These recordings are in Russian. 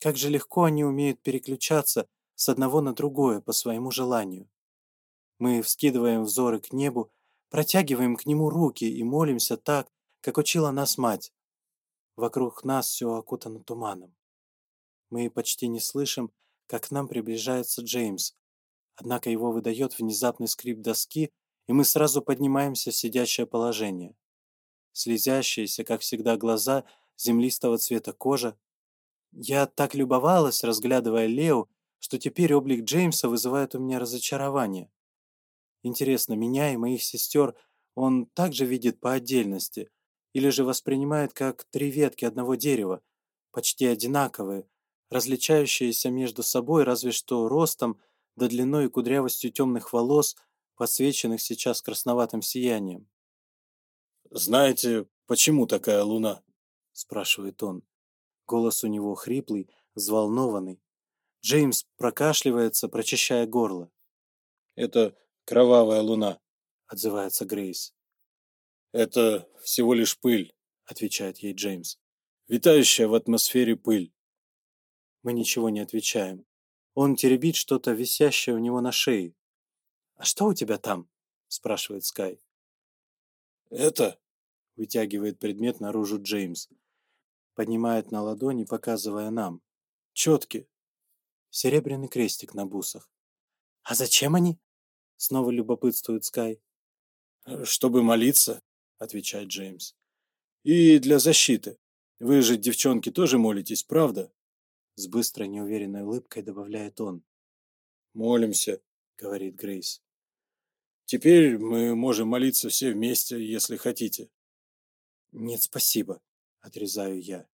Как же легко они умеют переключаться с одного на другое по своему желанию. Мы вскидываем взоры к небу, протягиваем к нему руки и молимся так, как учила нас мать. Вокруг нас все окутано туманом. Мы почти не слышим, как к нам приближается Джеймс, однако его выдает внезапный скрип доски, и мы сразу поднимаемся в сидящее положение. Слезящиеся, как всегда, глаза, землистого цвета кожа, я так любовалась, разглядывая Лео, что теперь облик Джеймса вызывает у меня разочарование. Интересно, меня и моих сестер он также видит по отдельности или же воспринимает как три ветки одного дерева, почти одинаковые, различающиеся между собой разве что ростом да длиной и кудрявостью темных волос, подсвеченных сейчас красноватым сиянием. «Знаете, почему такая луна?» — спрашивает он. Голос у него хриплый, взволнованный. Джеймс прокашливается, прочищая горло. «Это кровавая луна», — отзывается Грейс. «Это всего лишь пыль», — отвечает ей Джеймс. «Витающая в атмосфере пыль». Мы ничего не отвечаем. Он теребит что-то, висящее у него на шее. «А что у тебя там?» — спрашивает Скай. «Это?» — вытягивает предмет наружу Джеймс поднимает на ладони, показывая нам. Четки. Серебряный крестик на бусах. «А зачем они?» — снова любопытствует Скай. «Э, «Чтобы молиться», — отвечает Джеймс. «И для защиты. Вы же, девчонки, тоже молитесь, правда?» С быстрой неуверенной улыбкой добавляет он. «Молимся», — говорит Грейс. «Теперь мы можем молиться все вместе, если хотите». «Нет, спасибо», — отрезаю я.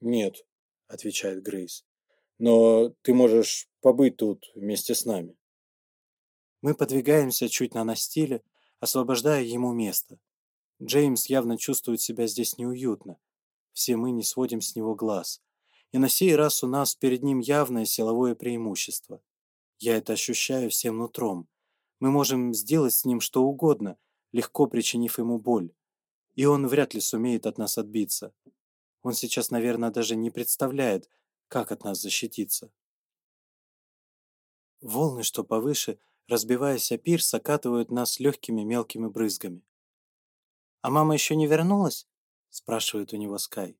«Нет», — отвечает Грейс. «Но ты можешь побыть тут вместе с нами». Мы подвигаемся чуть на настиле, освобождая ему место. Джеймс явно чувствует себя здесь неуютно. Все мы не сводим с него глаз. И на сей раз у нас перед ним явное силовое преимущество. Я это ощущаю всем нутром. Мы можем сделать с ним что угодно, легко причинив ему боль и он вряд ли сумеет от нас отбиться. Он сейчас, наверное, даже не представляет, как от нас защититься. Волны, что повыше, разбиваясь о пирс, окатывают нас легкими мелкими брызгами. «А мама еще не вернулась?» — спрашивает у него Скай.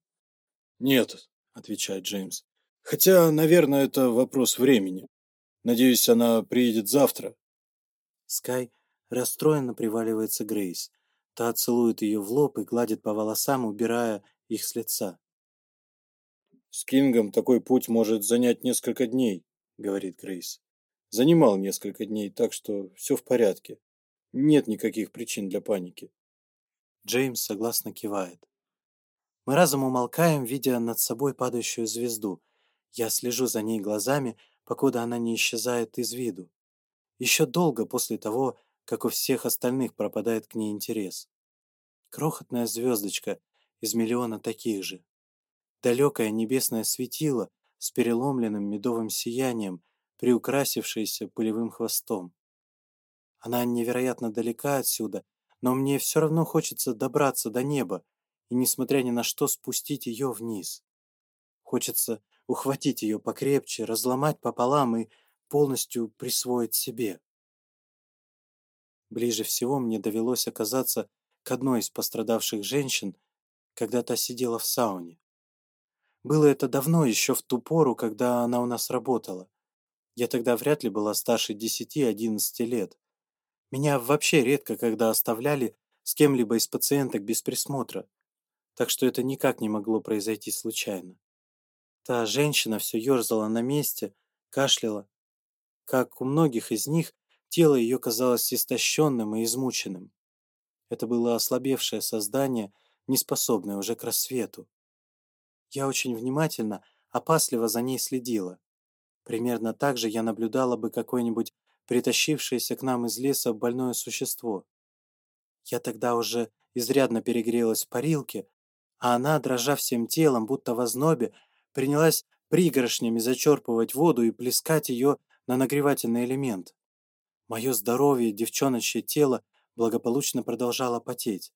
«Нет», — отвечает Джеймс. «Хотя, наверное, это вопрос времени. Надеюсь, она приедет завтра». Скай расстроенно приваливается Грейс, Та целует ее в лоб и гладит по волосам, убирая их с лица. «С Кингом такой путь может занять несколько дней», — говорит Грейс. «Занимал несколько дней, так что все в порядке. Нет никаких причин для паники». Джеймс согласно кивает. Мы разом умолкаем, видя над собой падающую звезду. Я слежу за ней глазами, покуда она не исчезает из виду. Еще долго после того, как у всех остальных пропадает к ней интерес. Крохотная звездочка из миллиона таких же. Далекое небесное светило с переломленным медовым сиянием, приукрасившееся пылевым хвостом. Она невероятно далека отсюда, но мне все равно хочется добраться до неба и, несмотря ни на что, спустить ее вниз. Хочется ухватить ее покрепче, разломать пополам и полностью присвоить себе. Ближе всего мне довелось оказаться к одной из пострадавших женщин, когда та сидела в сауне. Было это давно, еще в ту пору, когда она у нас работала. Я тогда вряд ли была старше 10-11 лет. Меня вообще редко когда оставляли с кем-либо из пациенток без присмотра, так что это никак не могло произойти случайно. Та женщина все ерзала на месте, кашляла. Как у многих из них, Тело ее казалось истощенным и измученным. Это было ослабевшее создание, неспособное уже к рассвету. Я очень внимательно, опасливо за ней следила. Примерно так же я наблюдала бы какое-нибудь притащившееся к нам из леса больное существо. Я тогда уже изрядно перегрелась в парилке, а она, дрожа всем телом, будто в ознобе, принялась пригоршнями зачерпывать воду и плескать ее на нагревательный элемент. Мое здоровье, девчоночье тело благополучно продолжало потеть.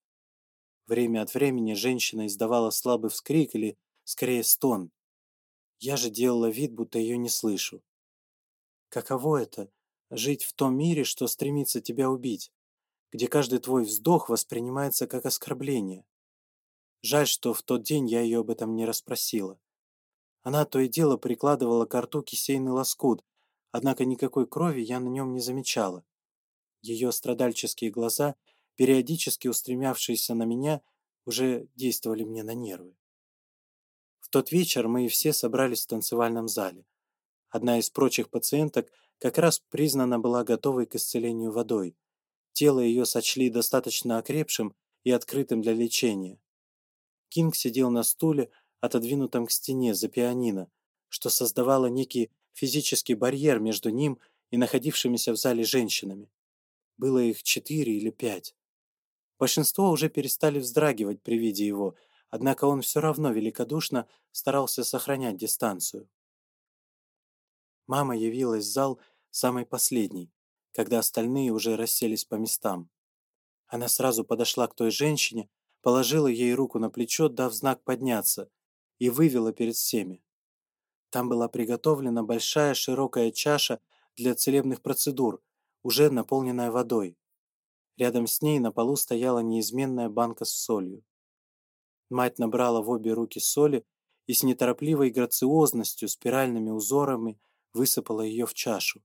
Время от времени женщина издавала слабый вскрик или, скорее, стон. Я же делала вид, будто ее не слышу. Каково это — жить в том мире, что стремится тебя убить, где каждый твой вздох воспринимается как оскорбление? Жаль, что в тот день я ее об этом не расспросила. Она то и дело прикладывала к рту кисейный лоскут, однако никакой крови я на нем не замечала. Ее страдальческие глаза, периодически устремявшиеся на меня, уже действовали мне на нервы. В тот вечер мы и все собрались в танцевальном зале. Одна из прочих пациенток как раз признана была готовой к исцелению водой. Тело ее сочли достаточно окрепшим и открытым для лечения. Кинг сидел на стуле, отодвинутом к стене за пианино, что создавало некий физический барьер между ним и находившимися в зале женщинами. Было их четыре или пять. Большинство уже перестали вздрагивать при виде его, однако он все равно великодушно старался сохранять дистанцию. Мама явилась в зал самой последней, когда остальные уже расселись по местам. Она сразу подошла к той женщине, положила ей руку на плечо, дав знак подняться, и вывела перед всеми. Там была приготовлена большая широкая чаша для целебных процедур, уже наполненная водой. Рядом с ней на полу стояла неизменная банка с солью. Мать набрала в обе руки соли и с неторопливой грациозностью спиральными узорами высыпала ее в чашу.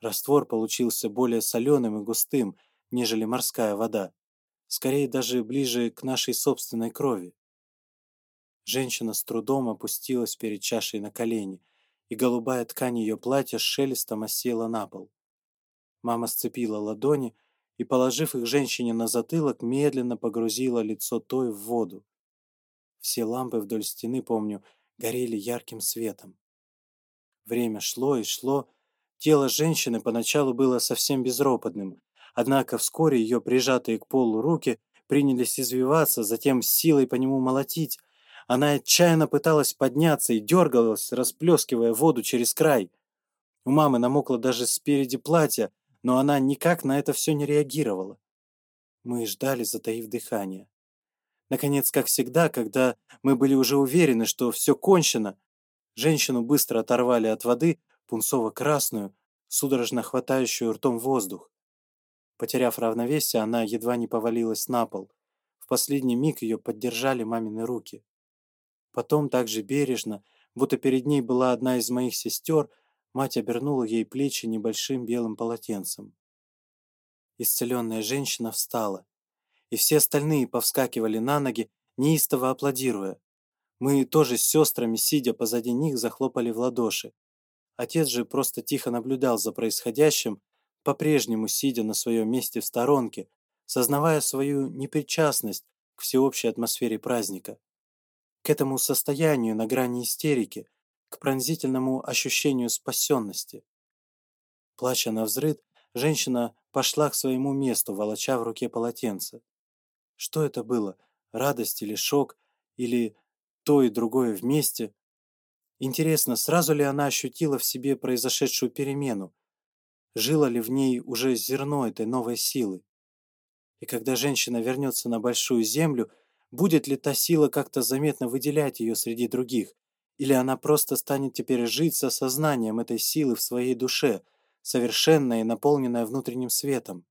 Раствор получился более соленым и густым, нежели морская вода, скорее даже ближе к нашей собственной крови. Женщина с трудом опустилась перед чашей на колени, и голубая ткань ее платья с шелестом осела на пол. Мама сцепила ладони и, положив их женщине на затылок, медленно погрузила лицо той в воду. Все лампы вдоль стены, помню, горели ярким светом. Время шло и шло. Тело женщины поначалу было совсем безропотным, однако вскоре ее прижатые к полу руки принялись извиваться, затем силой по нему молотить, она отчаянно пыталась подняться и дергалась, расплескивая воду через край. У мамы намокло даже спереди платья, но она никак на это все не реагировала. Мы ждали, затаив дыхание. Наконец, как всегда, когда мы были уже уверены, что все кончено, женщину быстро оторвали от воды, пунцово-красную, судорожно хватающую ртом воздух. Потеряв равновесие, она едва не повалилась на пол. В последний миг ее поддержали мамины руки. Потом так же бережно, будто перед ней была одна из моих сестер, мать обернула ей плечи небольшим белым полотенцем. Исцеленная женщина встала, и все остальные повскакивали на ноги, неистово аплодируя. Мы тоже с сестрами, сидя позади них, захлопали в ладоши. Отец же просто тихо наблюдал за происходящим, по-прежнему сидя на своем месте в сторонке, сознавая свою непричастность к всеобщей атмосфере праздника к этому состоянию на грани истерики, к пронзительному ощущению спасенности. Плача на взрыд, женщина пошла к своему месту, волоча в руке полотенце. Что это было? Радость или шок? Или то и другое вместе? Интересно, сразу ли она ощутила в себе произошедшую перемену? Жило ли в ней уже зерно этой новой силы? И когда женщина вернется на Большую Землю – Будет ли та сила как-то заметно выделять ее среди других? Или она просто станет теперь жить со сознанием этой силы в своей душе, совершенная и наполненная внутренним светом?